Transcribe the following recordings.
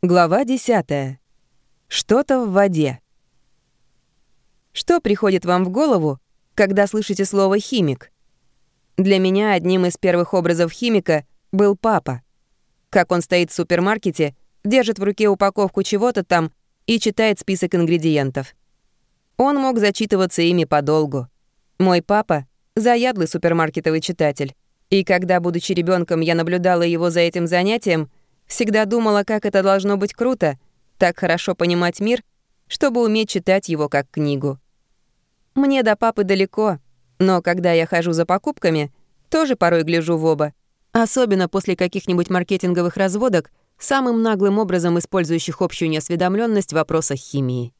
Глава 10. Что-то в воде. Что приходит вам в голову, когда слышите слово «химик»? Для меня одним из первых образов химика был папа. Как он стоит в супермаркете, держит в руке упаковку чего-то там и читает список ингредиентов. Он мог зачитываться ими подолгу. Мой папа — заядлый супермаркетовый читатель. И когда, будучи ребенком, я наблюдала его за этим занятием — Всегда думала, как это должно быть круто, так хорошо понимать мир, чтобы уметь читать его как книгу. Мне до папы далеко, но когда я хожу за покупками, тоже порой гляжу в оба. Особенно после каких-нибудь маркетинговых разводок, самым наглым образом использующих общую неосведомленность в вопросах химии.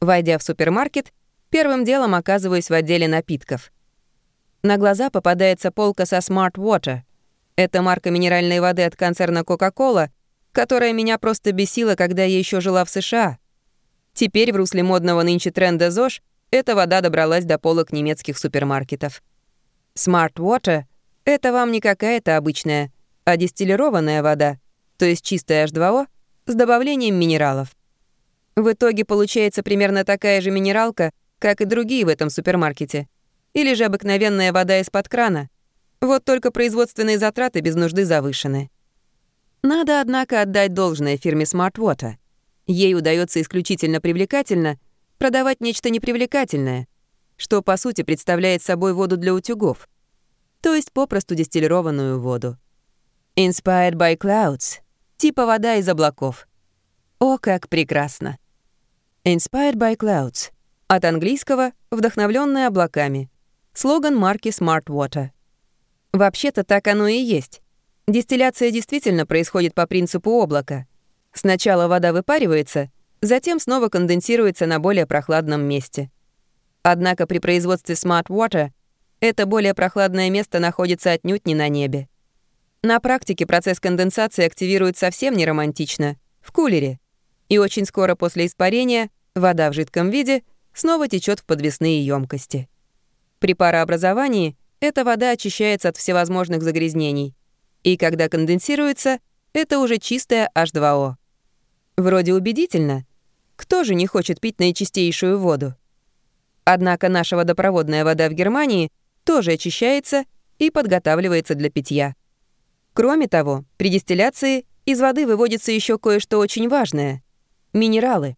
Войдя в супермаркет, первым делом оказываюсь в отделе напитков. На глаза попадается полка со Smart Water — это марка минеральной воды от концерна Coca-Cola, которая меня просто бесила, когда я еще жила в США. Теперь в русле модного нынче тренда ЗОЖ эта вода добралась до полок немецких супермаркетов. Smart Water — это вам не какая-то обычная, а дистиллированная вода, то есть чистая H2O с добавлением минералов. В итоге получается примерно такая же минералка, как и другие в этом супермаркете. Или же обыкновенная вода из-под крана — вот только производственные затраты без нужды завышены. Надо, однако, отдать должное фирме Smartwater. Ей удается исключительно привлекательно продавать нечто непривлекательное, что, по сути, представляет собой воду для утюгов, то есть попросту дистиллированную воду. Inspired by clouds, типа вода из облаков. О, как прекрасно! Inspired by clouds, от английского «вдохновленная облаками», слоган марки Smartwater. Вообще-то так оно и есть. Дистилляция действительно происходит по принципу облака. Сначала вода выпаривается, затем снова конденсируется на более прохладном месте. Однако при производстве Smart Water это более прохладное место находится отнюдь не на небе. На практике процесс конденсации активирует совсем не романтично, в кулере. И очень скоро после испарения вода в жидком виде снова течет в подвесные емкости. При парообразовании эта вода очищается от всевозможных загрязнений. И когда конденсируется, это уже чистая H2O. Вроде убедительно. Кто же не хочет пить наичистейшую воду? Однако наша водопроводная вода в Германии тоже очищается и подготавливается для питья. Кроме того, при дистилляции из воды выводится еще кое-что очень важное — минералы,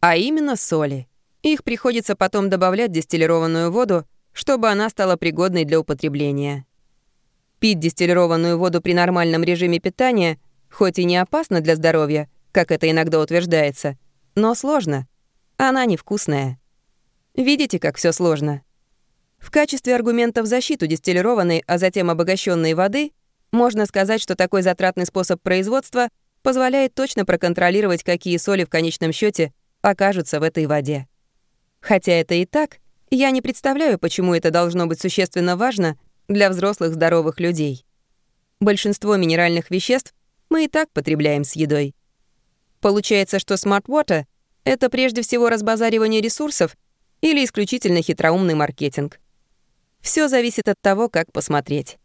а именно соли. Их приходится потом добавлять в дистиллированную воду, чтобы она стала пригодной для употребления. Пить дистиллированную воду при нормальном режиме питания хоть и не опасно для здоровья, как это иногда утверждается, но сложно. Она невкусная. Видите, как все сложно? В качестве аргумента в защиту дистиллированной, а затем обогащенной воды можно сказать, что такой затратный способ производства позволяет точно проконтролировать, какие соли в конечном счете окажутся в этой воде. Хотя это и так — я не представляю, почему это должно быть существенно важно для взрослых здоровых людей. Большинство минеральных веществ мы и так потребляем с едой. Получается, что Smart Water — это прежде всего разбазаривание ресурсов или исключительно хитроумный маркетинг. Все зависит от того, как посмотреть.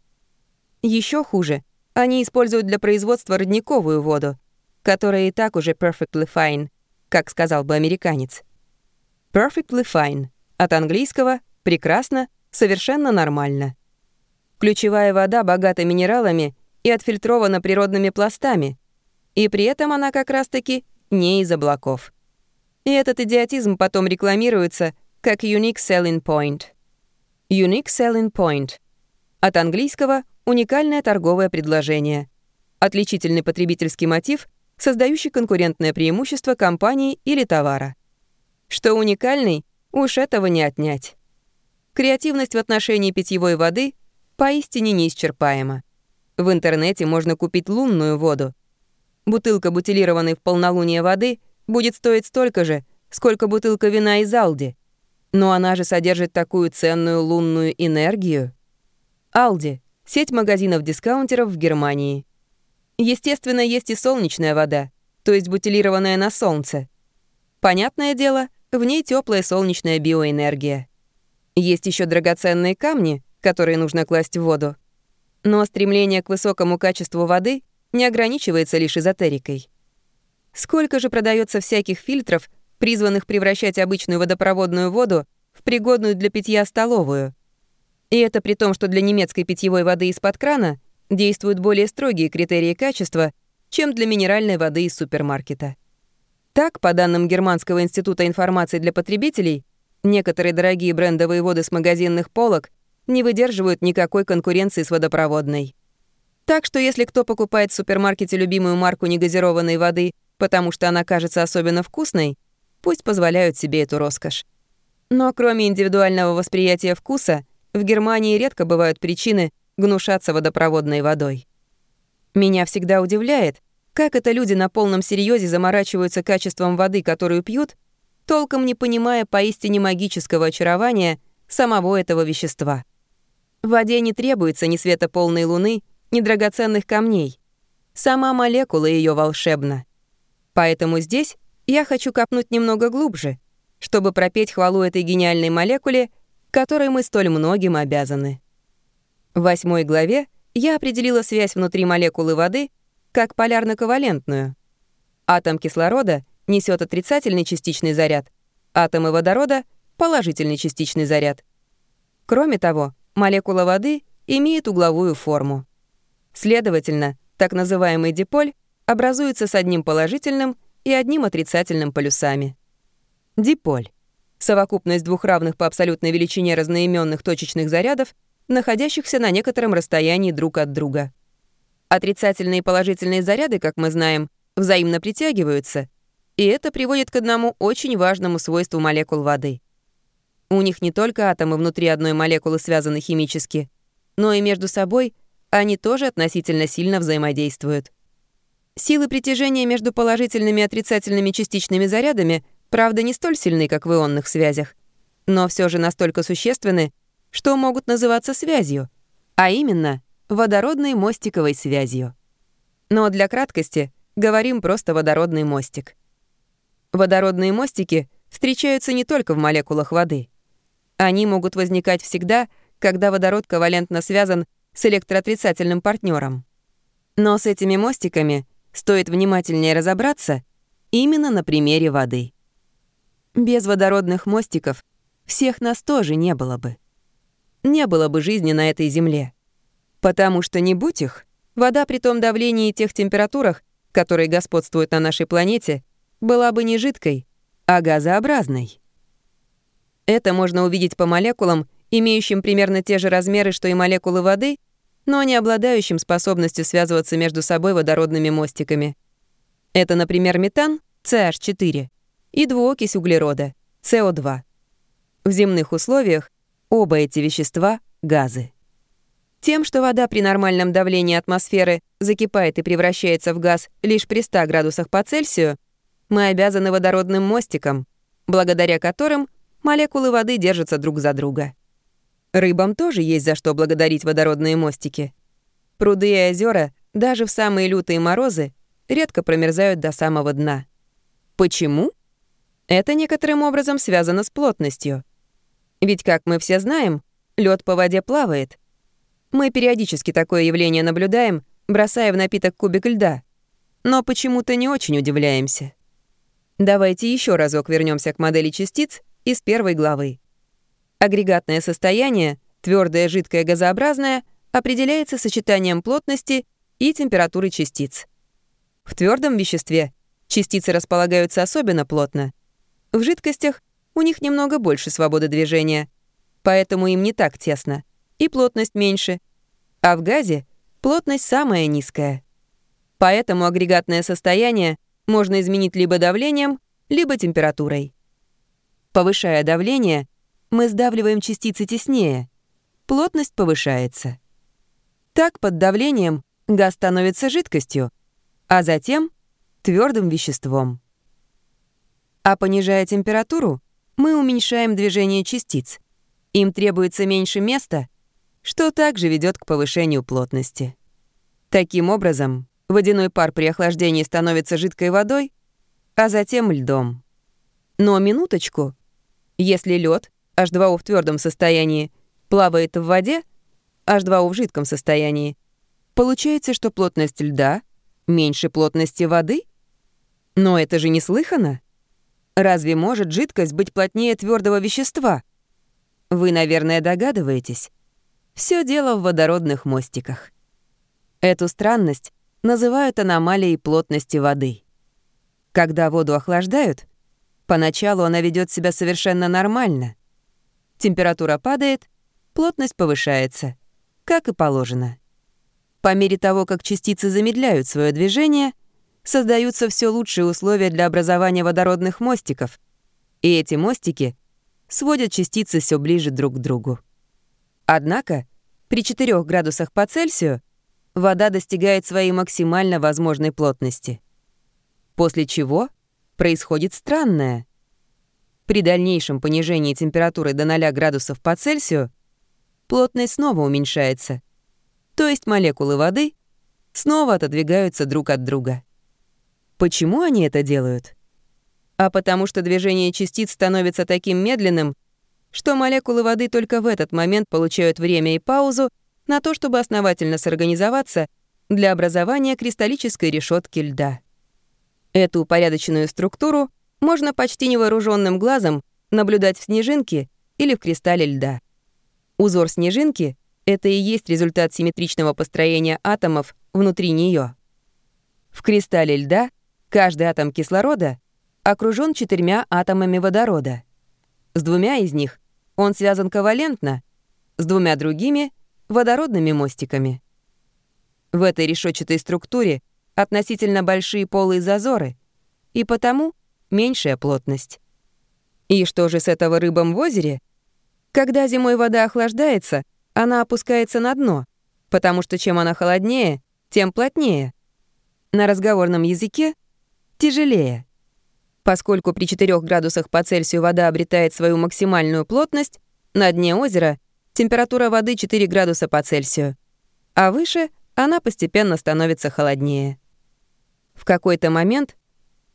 Еще хуже, они используют для производства родниковую воду, которая и так уже perfectly fine, как сказал бы американец. Perfectly fine — от английского «прекрасно», «совершенно нормально». Ключевая вода богата минералами и отфильтрована природными пластами, и при этом она как раз-таки не из облаков. И этот идиотизм потом рекламируется как Unique Selling Point. Unique Selling Point. От английского «уникальное торговое предложение». Отличительный потребительский мотив, создающий конкурентное преимущество компании или товара. Что уникальный, Уж этого не отнять. Креативность в отношении питьевой воды поистине неисчерпаема. В интернете можно купить лунную воду. Бутылка бутилированной в полнолуние воды будет стоить столько же, сколько бутылка вина из Алди. Но она же содержит такую ценную лунную энергию. Алди — сеть магазинов-дискаунтеров в Германии. Естественно, есть и солнечная вода, то есть бутилированная на солнце. Понятное дело — в ней теплая солнечная биоэнергия. Есть еще драгоценные камни, которые нужно класть в воду. Но стремление к высокому качеству воды не ограничивается лишь эзотерикой. Сколько же продается всяких фильтров, призванных превращать обычную водопроводную воду в пригодную для питья столовую. И это при том, что для немецкой питьевой воды из-под крана действуют более строгие критерии качества, чем для минеральной воды из супермаркета. Так, по данным Германского института информации для потребителей, некоторые дорогие брендовые воды с магазинных полок не выдерживают никакой конкуренции с водопроводной. Так что если кто покупает в супермаркете любимую марку негазированной воды, потому что она кажется особенно вкусной, пусть позволяют себе эту роскошь. Но кроме индивидуального восприятия вкуса, в Германии редко бывают причины гнушаться водопроводной водой. Меня всегда удивляет, как это люди на полном серьезе заморачиваются качеством воды, которую пьют, толком не понимая поистине магического очарования самого этого вещества. В воде не требуется ни света полной луны, ни драгоценных камней. Сама молекула ее волшебна. Поэтому здесь я хочу копнуть немного глубже, чтобы пропеть хвалу этой гениальной молекуле, которой мы столь многим обязаны. В восьмой главе я определила связь внутри молекулы воды — как полярно-ковалентную. Атом кислорода несет отрицательный частичный заряд, атомы водорода — положительный частичный заряд. Кроме того, молекула воды имеет угловую форму. Следовательно, так называемый диполь образуется с одним положительным и одним отрицательным полюсами. Диполь — совокупность двух равных по абсолютной величине разноименных точечных зарядов, находящихся на некотором расстоянии друг от друга. Отрицательные и положительные заряды, как мы знаем, взаимно притягиваются, и это приводит к одному очень важному свойству молекул воды. У них не только атомы внутри одной молекулы связаны химически, но и между собой они тоже относительно сильно взаимодействуют. Силы притяжения между положительными и отрицательными частичными зарядами, правда, не столь сильны, как в ионных связях, но все же настолько существенны, что могут называться связью, а именно — водородной мостиковой связью. Но для краткости говорим просто водородный мостик. Водородные мостики встречаются не только в молекулах воды. Они могут возникать всегда, когда водород ковалентно связан с электроотрицательным партнером. Но с этими мостиками стоит внимательнее разобраться именно на примере воды. Без водородных мостиков всех нас тоже не было бы. Не было бы жизни на этой земле. Потому что не будь их, вода при том давлении и тех температурах, которые господствуют на нашей планете, была бы не жидкой, а газообразной. Это можно увидеть по молекулам, имеющим примерно те же размеры, что и молекулы воды, но не обладающим способностью связываться между собой водородными мостиками. Это, например, метан, CH4, и двуокись углерода, CO2. В земных условиях оба эти вещества — газы. Тем, что вода при нормальном давлении атмосферы закипает и превращается в газ лишь при 100 градусах по Цельсию, мы обязаны водородным мостикам, благодаря которым молекулы воды держатся друг за друга. Рыбам тоже есть за что благодарить водородные мостики. Пруды и озера даже в самые лютые морозы редко промерзают до самого дна. Почему? Это некоторым образом связано с плотностью. Ведь, как мы все знаем, лед по воде плавает, мы периодически такое явление наблюдаем, бросая в напиток кубик льда. Но почему-то не очень удивляемся. Давайте еще разок вернемся к модели частиц из первой главы. Агрегатное состояние, твердое, жидкое, газообразное, определяется сочетанием плотности и температуры частиц. В твердом веществе частицы располагаются особенно плотно. В жидкостях у них немного больше свободы движения, поэтому им не так тесно и плотность меньше, а в газе плотность самая низкая. Поэтому агрегатное состояние можно изменить либо давлением, либо температурой. Повышая давление, мы сдавливаем частицы теснее, плотность повышается. Так под давлением газ становится жидкостью, а затем твердым веществом. А понижая температуру, мы уменьшаем движение частиц. Им требуется меньше места, что также ведет к повышению плотности. Таким образом, водяной пар при охлаждении становится жидкой водой, а затем льдом. Но минуточку, если лед H2O в твердом состоянии плавает в воде, H2O в жидком состоянии, получается, что плотность льда меньше плотности воды? Но это же неслыханно. Разве может жидкость быть плотнее твердого вещества? Вы, наверное, догадываетесь. Все дело в водородных мостиках. Эту странность называют аномалией плотности воды. Когда воду охлаждают, поначалу она ведет себя совершенно нормально. Температура падает, плотность повышается, как и положено. По мере того, как частицы замедляют свое движение, создаются все лучшие условия для образования водородных мостиков, и эти мостики сводят частицы все ближе друг к другу. Однако при 4 градусах по Цельсию вода достигает своей максимально возможной плотности. После чего происходит странное. При дальнейшем понижении температуры до 0 градусов по Цельсию плотность снова уменьшается, то есть молекулы воды снова отодвигаются друг от друга. Почему они это делают? А потому что движение частиц становится таким медленным, что молекулы воды только в этот момент получают время и паузу на то, чтобы основательно сорганизоваться для образования кристаллической решетки льда. Эту упорядоченную структуру можно почти невооруженным глазом наблюдать в снежинке или в кристалле льда. Узор снежинки — это и есть результат симметричного построения атомов внутри нее. В кристалле льда — Каждый атом кислорода окружен четырьмя атомами водорода. С двумя из них он связан ковалентно, с двумя другими — водородными мостиками. В этой решетчатой структуре относительно большие полые зазоры, и потому меньшая плотность. И что же с этого рыбам в озере? Когда зимой вода охлаждается, она опускается на дно, потому что чем она холоднее, тем плотнее. На разговорном языке тяжелее. Поскольку при 4 градусах по Цельсию вода обретает свою максимальную плотность, на дне озера температура воды 4 градуса по Цельсию, а выше она постепенно становится холоднее. В какой-то момент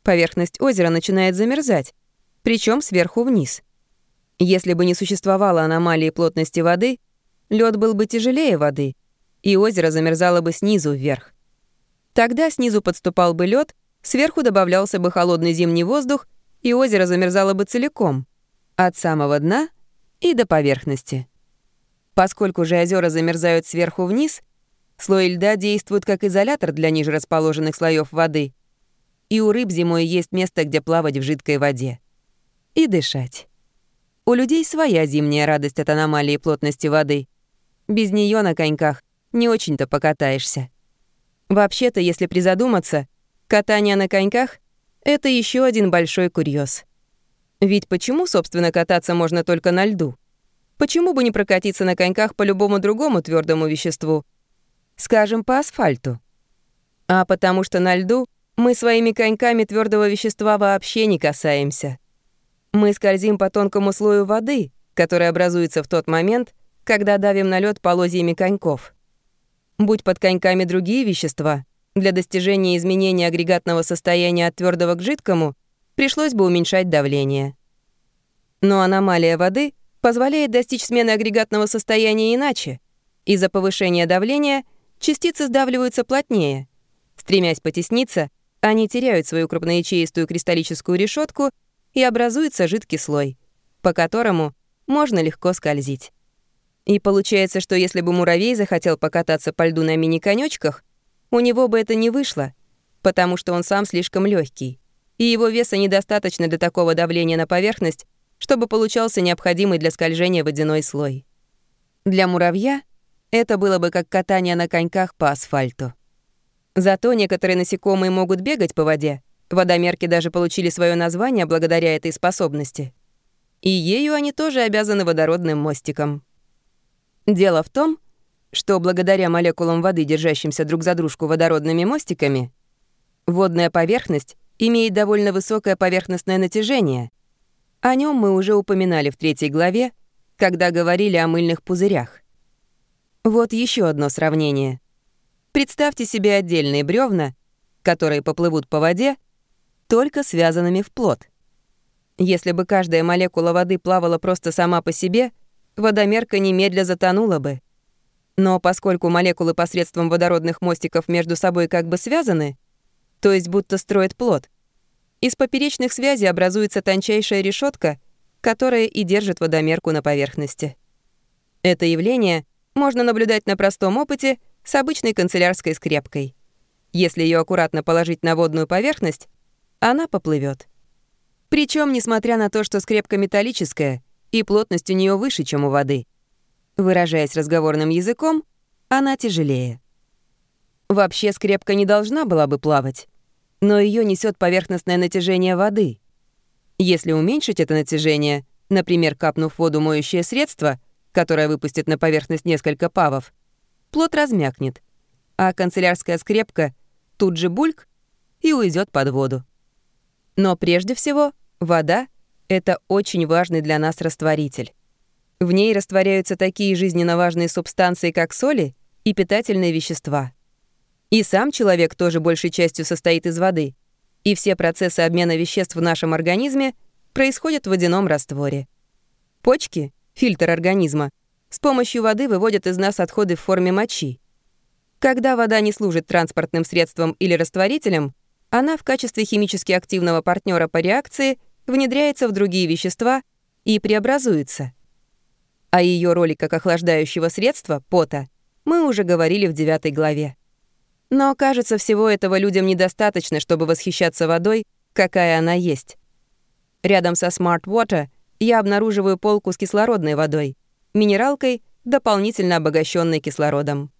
поверхность озера начинает замерзать, причем сверху вниз. Если бы не существовало аномалии плотности воды, лед был бы тяжелее воды, и озеро замерзало бы снизу вверх. Тогда снизу подступал бы лед, Сверху добавлялся бы холодный зимний воздух, и озеро замерзало бы целиком, от самого дна и до поверхности. Поскольку же озера замерзают сверху вниз, слой льда действует как изолятор для ниже расположенных слоев воды, и у рыб зимой есть место, где плавать в жидкой воде. И дышать. У людей своя зимняя радость от аномалии плотности воды. Без нее на коньках не очень-то покатаешься. Вообще-то, если призадуматься — Катание на коньках — это еще один большой курьез. Ведь почему, собственно, кататься можно только на льду? Почему бы не прокатиться на коньках по любому другому твердому веществу? Скажем, по асфальту. А потому что на льду мы своими коньками твердого вещества вообще не касаемся. Мы скользим по тонкому слою воды, который образуется в тот момент, когда давим на лед полозьями коньков. Будь под коньками другие вещества, для достижения изменения агрегатного состояния от твердого к жидкому пришлось бы уменьшать давление. Но аномалия воды позволяет достичь смены агрегатного состояния иначе. Из-за повышения давления частицы сдавливаются плотнее. Стремясь потесниться, они теряют свою крупноячеистую кристаллическую решетку и образуется жидкий слой, по которому можно легко скользить. И получается, что если бы муравей захотел покататься по льду на мини-конёчках, у него бы это не вышло, потому что он сам слишком легкий, и его веса недостаточно для такого давления на поверхность, чтобы получался необходимый для скольжения водяной слой. Для муравья это было бы как катание на коньках по асфальту. Зато некоторые насекомые могут бегать по воде. Водомерки даже получили свое название благодаря этой способности. И ею они тоже обязаны водородным мостиком. Дело в том, что благодаря молекулам воды, держащимся друг за дружку водородными мостиками, водная поверхность имеет довольно высокое поверхностное натяжение. О нем мы уже упоминали в третьей главе, когда говорили о мыльных пузырях. Вот еще одно сравнение. Представьте себе отдельные бревна, которые поплывут по воде, только связанными в плод. Если бы каждая молекула воды плавала просто сама по себе, водомерка немедля затонула бы. Но поскольку молекулы посредством водородных мостиков между собой как бы связаны, то есть будто строят плод, из поперечных связей образуется тончайшая решетка, которая и держит водомерку на поверхности. Это явление можно наблюдать на простом опыте с обычной канцелярской скрепкой. Если ее аккуратно положить на водную поверхность, она поплывет. Причем, несмотря на то, что скрепка металлическая, и плотность у нее выше, чем у воды. Выражаясь разговорным языком, она тяжелее. Вообще скрепка не должна была бы плавать, но ее несет поверхностное натяжение воды. Если уменьшить это натяжение, например, капнув в воду моющее средство, которое выпустит на поверхность несколько павов, плод размякнет, а канцелярская скрепка тут же бульк и уйдет под воду. Но прежде всего вода — это очень важный для нас растворитель. В ней растворяются такие жизненно важные субстанции, как соли и питательные вещества. И сам человек тоже большей частью состоит из воды, и все процессы обмена веществ в нашем организме происходят в водяном растворе. Почки, фильтр организма, с помощью воды выводят из нас отходы в форме мочи. Когда вода не служит транспортным средством или растворителем, она в качестве химически активного партнера по реакции внедряется в другие вещества и преобразуется. О ее роли как охлаждающего средства, пота, мы уже говорили в девятой главе. Но, кажется, всего этого людям недостаточно, чтобы восхищаться водой, какая она есть. Рядом со Smart Water я обнаруживаю полку с кислородной водой, минералкой, дополнительно обогащенной кислородом.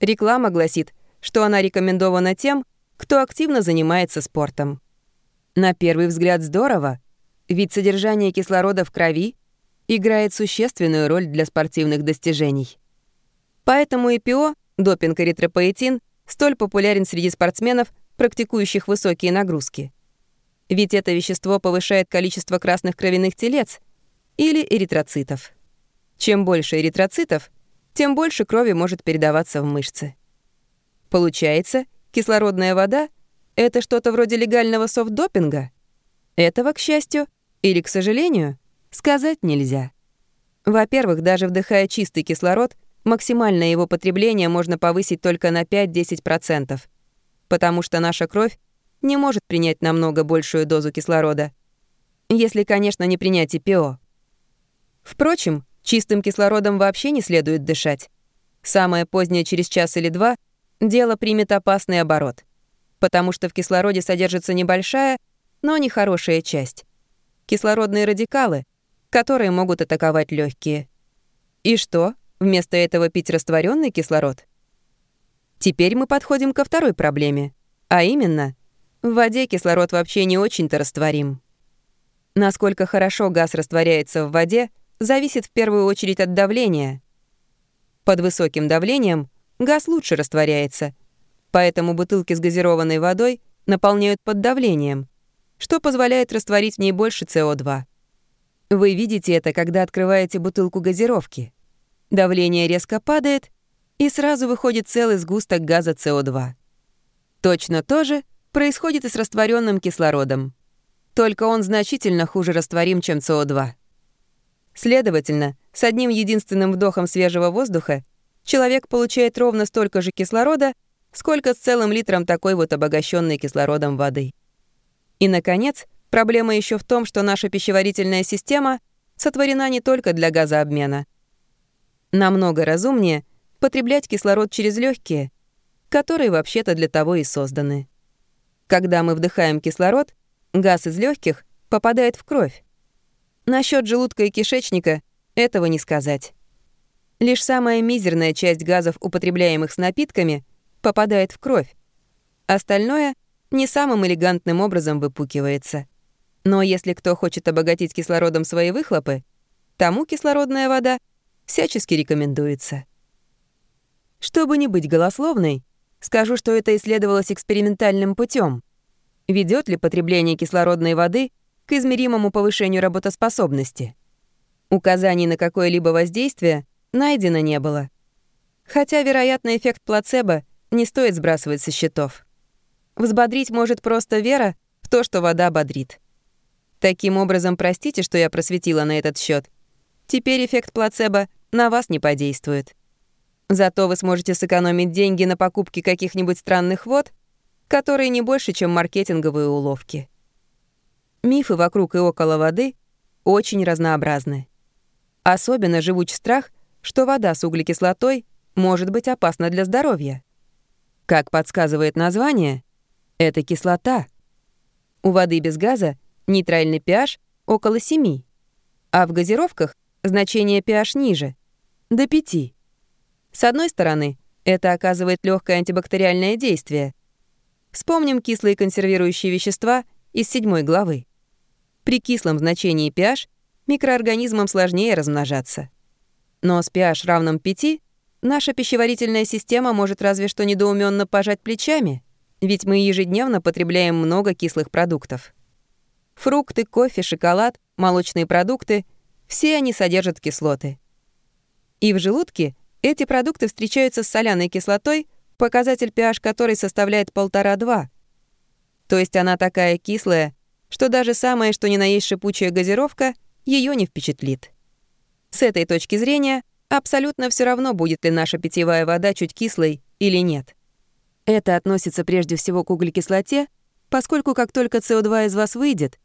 Реклама гласит, что она рекомендована тем, кто активно занимается спортом. На первый взгляд здорово, ведь содержание кислорода в крови играет существенную роль для спортивных достижений. Поэтому ЭПО, допинг-эритропоэтин, столь популярен среди спортсменов, практикующих высокие нагрузки. Ведь это вещество повышает количество красных кровяных телец или эритроцитов. Чем больше эритроцитов, тем больше крови может передаваться в мышцы. Получается, кислородная вода — это что-то вроде легального софт-допинга? Этого, к счастью, или к сожалению, сказать нельзя. Во-первых, даже вдыхая чистый кислород — максимальное его потребление можно повысить только на 5-10%, потому что наша кровь не может принять намного большую дозу кислорода. Если, конечно, не принять ИПО. Впрочем, чистым кислородом вообще не следует дышать. Самое позднее через час или два дело примет опасный оборот, потому что в кислороде содержится небольшая, но нехорошая часть. Кислородные радикалы, которые могут атаковать легкие. И что? Вместо этого пить растворенный кислород? Теперь мы подходим ко второй проблеме, а именно, в воде кислород вообще не очень-то растворим. Насколько хорошо газ растворяется в воде, зависит в первую очередь от давления. Под высоким давлением газ лучше растворяется, поэтому бутылки с газированной водой наполняют под давлением, что позволяет растворить в ней больше СО2. Вы видите это, когда открываете бутылку газировки. Давление резко падает, и сразу выходит целый сгусток газа СО2. Точно то же происходит и с растворенным кислородом. Только он значительно хуже растворим, чем СО2. Следовательно, с одним единственным вдохом свежего воздуха человек получает ровно столько же кислорода, сколько с целым литром такой вот обогащенной кислородом воды. И, наконец, проблема еще в том, что наша пищеварительная система сотворена не только для газообмена — Намного разумнее потреблять кислород через легкие, которые вообще-то для того и созданы. Когда мы вдыхаем кислород, газ из легких попадает в кровь. Насчет желудка и кишечника этого не сказать. Лишь самая мизерная часть газов, употребляемых с напитками, попадает в кровь. Остальное не самым элегантным образом выпукивается. Но если кто хочет обогатить кислородом свои выхлопы, тому кислородная вода всячески рекомендуется. Чтобы не быть голословной, скажу, что это исследовалось экспериментальным путем. Ведет ли потребление кислородной воды к измеримому повышению работоспособности? Указаний на какое-либо воздействие найдено не было. Хотя, вероятно, эффект плацебо не стоит сбрасывать со счетов. Взбодрить может просто вера в то, что вода бодрит. Таким образом, простите, что я просветила на этот счет. Теперь эффект плацебо на вас не подействует. Зато вы сможете сэкономить деньги на покупке каких-нибудь странных вод, которые не больше, чем маркетинговые уловки. мифы вокруг и около воды очень разнообразны. Особенно живуч страх, что вода с углекислотой может быть опасна для здоровья. Как подсказывает название, это кислота. У воды без газа нейтральный pH около 7, а в газировках значение pH ниже, до 5. С одной стороны, это оказывает легкое антибактериальное действие. Вспомним кислые консервирующие вещества из седьмой главы. При кислом значении pH микроорганизмам сложнее размножаться. Но с pH равным 5 наша пищеварительная система может разве что недоуменно пожать плечами, ведь мы ежедневно потребляем много кислых продуктов. Фрукты, кофе, шоколад, молочные продукты — все они содержат кислоты. И в желудке эти продукты встречаются с соляной кислотой, показатель pH которой составляет 1,5-2. То есть она такая кислая, что даже самая что ни на есть шипучая газировка ее не впечатлит. С этой точки зрения абсолютно все равно, будет ли наша питьевая вода чуть кислой или нет. Это относится прежде всего к углекислоте, поскольку как только СО2 из вас выйдет,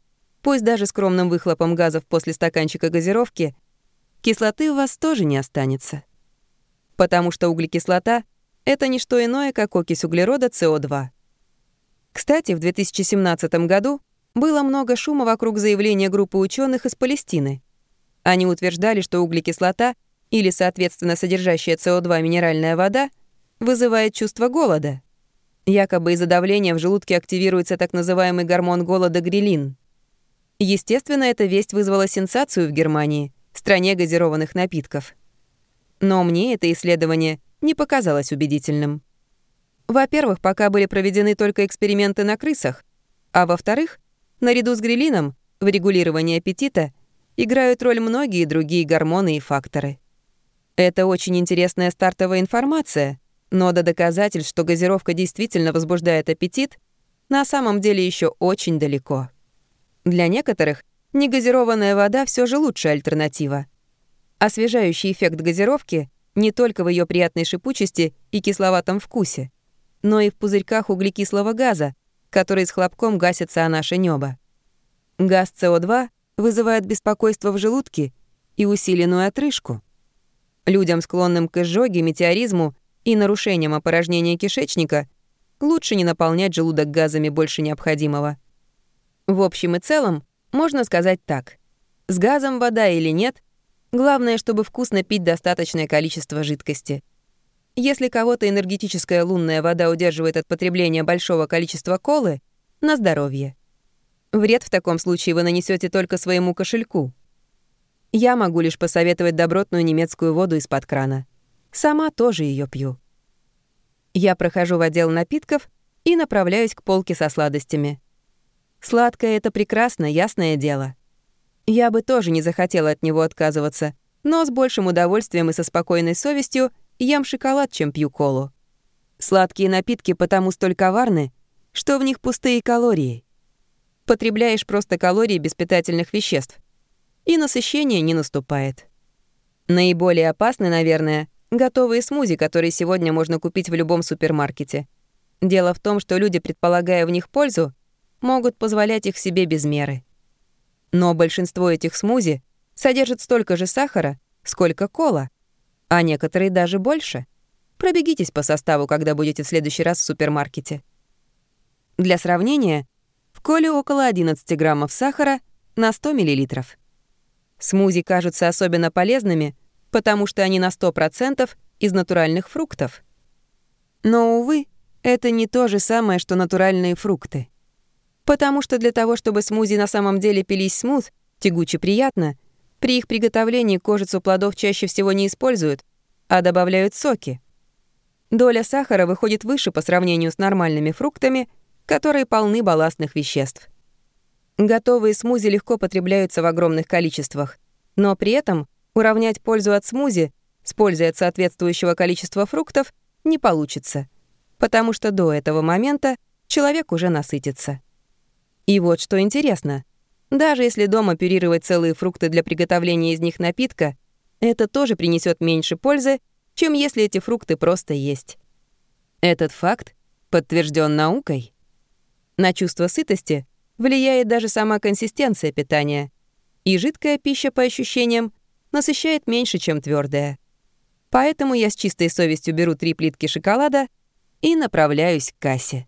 пусть даже скромным выхлопом газов после стаканчика газировки, кислоты у вас тоже не останется. Потому что углекислота — это не что иное, как окись углерода СО2. Кстати, в 2017 году было много шума вокруг заявления группы ученых из Палестины. Они утверждали, что углекислота или, соответственно, содержащая СО2 минеральная вода вызывает чувство голода. Якобы из-за давления в желудке активируется так называемый гормон голода грилин. Естественно, эта весть вызвала сенсацию в Германии, стране газированных напитков. Но мне это исследование не показалось убедительным. Во-первых, пока были проведены только эксперименты на крысах, а во-вторых, Наряду с грелином в регулировании аппетита играют роль многие другие гормоны и факторы. Это очень интересная стартовая информация, но до доказательств, что газировка действительно возбуждает аппетит, на самом деле еще очень далеко. Для некоторых негазированная вода все же лучшая альтернатива. Освежающий эффект газировки не только в ее приятной шипучести и кисловатом вкусе, но и в пузырьках углекислого газа, которые с хлопком гасятся о наше небо. Газ СО2 вызывает беспокойство в желудке и усиленную отрыжку. Людям, склонным к изжоге, метеоризму и нарушениям опорожнения кишечника, лучше не наполнять желудок газами больше необходимого. В общем и целом, можно сказать так. С газом вода или нет, главное, чтобы вкусно пить достаточное количество жидкости — если кого-то энергетическая лунная вода удерживает от потребления большого количества колы, на здоровье. Вред в таком случае вы нанесете только своему кошельку. Я могу лишь посоветовать добротную немецкую воду из-под крана. Сама тоже ее пью. Я прохожу в отдел напитков и направляюсь к полке со сладостями. Сладкое — это прекрасно, ясное дело. Я бы тоже не захотела от него отказываться, но с большим удовольствием и со спокойной совестью — ем шоколад, чем пью колу. Сладкие напитки потому столь коварны, что в них пустые калории. Потребляешь просто калории без питательных веществ, и насыщение не наступает. Наиболее опасны, наверное, готовые смузи, которые сегодня можно купить в любом супермаркете. Дело в том, что люди, предполагая в них пользу, могут позволять их себе без меры. Но большинство этих смузи содержит столько же сахара, сколько кола, а некоторые даже больше. Пробегитесь по составу, когда будете в следующий раз в супермаркете. Для сравнения, в коле около 11 граммов сахара на 100 миллилитров. Смузи кажутся особенно полезными, потому что они на 100% из натуральных фруктов. Но, увы, это не то же самое, что натуральные фрукты. Потому что для того, чтобы смузи на самом деле пились смут, тягуче приятно — при их приготовлении кожицу плодов чаще всего не используют, а добавляют соки. Доля сахара выходит выше по сравнению с нормальными фруктами, которые полны балластных веществ. Готовые смузи легко потребляются в огромных количествах, но при этом уравнять пользу от смузи с пользой от соответствующего количества фруктов не получится, потому что до этого момента человек уже насытится. И вот что интересно — даже если дома пюрировать целые фрукты для приготовления из них напитка, это тоже принесет меньше пользы, чем если эти фрукты просто есть. Этот факт подтвержден наукой. На чувство сытости влияет даже сама консистенция питания, и жидкая пища, по ощущениям, насыщает меньше, чем твердая. Поэтому я с чистой совестью беру три плитки шоколада и направляюсь к кассе.